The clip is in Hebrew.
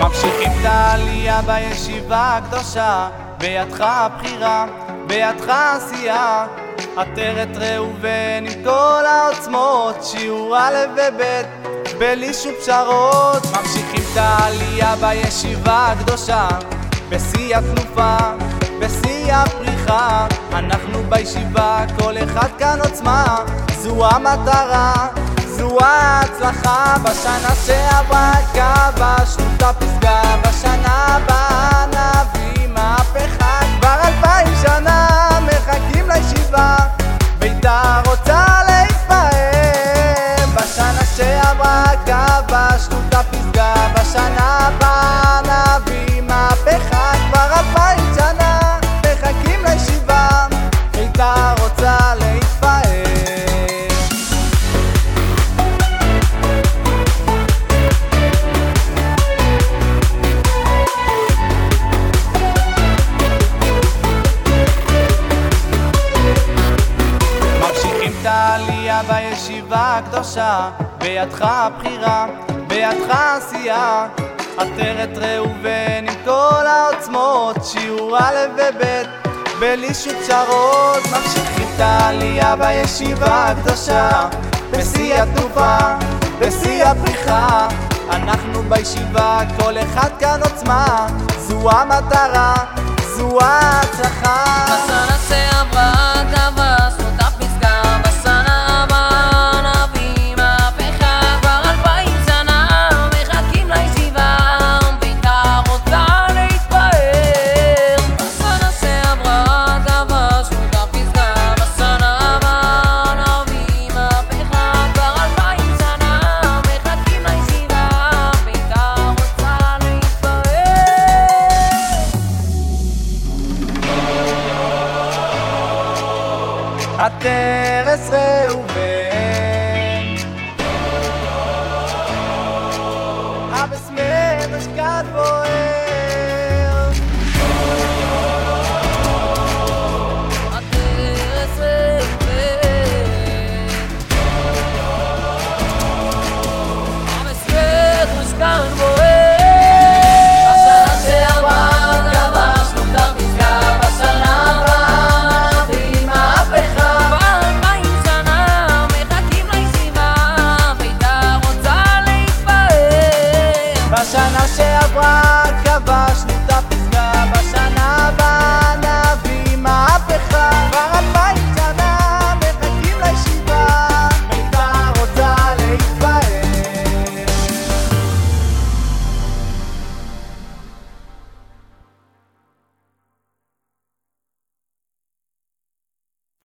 ממשיכים את העלייה בישיבה הקדושה, בידך הבחירה, בידך העשייה. עטרת ראובן עם כל העוצמות, שיעור א' וב', בלי שום פשרות. ממשיכים את העלייה בישיבה הקדושה, בשיא התנופה, הפריחה. אנחנו בישיבה, כל אחד כאן עוצמה, זו המטרה. זו ההצלחה. בשנה שעברה כבשנו את הפסגה בשנה הבאה נביא מהפכה. כבר אלפיים שנה מחכים לישיבה. ביתר רוצה להתפעם בשנה שעברה כבשנו את הפסגה בשנה ממשיכים את העלייה בישיבה הקדושה, בידך הבחירה, בידך העשייה. עטרת ראובן עם כל העוצמות, שיעור א' וב', בלי שום פשרות. ממשיכים את העלייה בישיבה הקדושה, בשיא התנופה, בשיא הפריחה. אנחנו בישיבה, כל אחד כאן עוצמה, זו המטרה, עטרס ראובן. Habes mir nicht gerade vorher.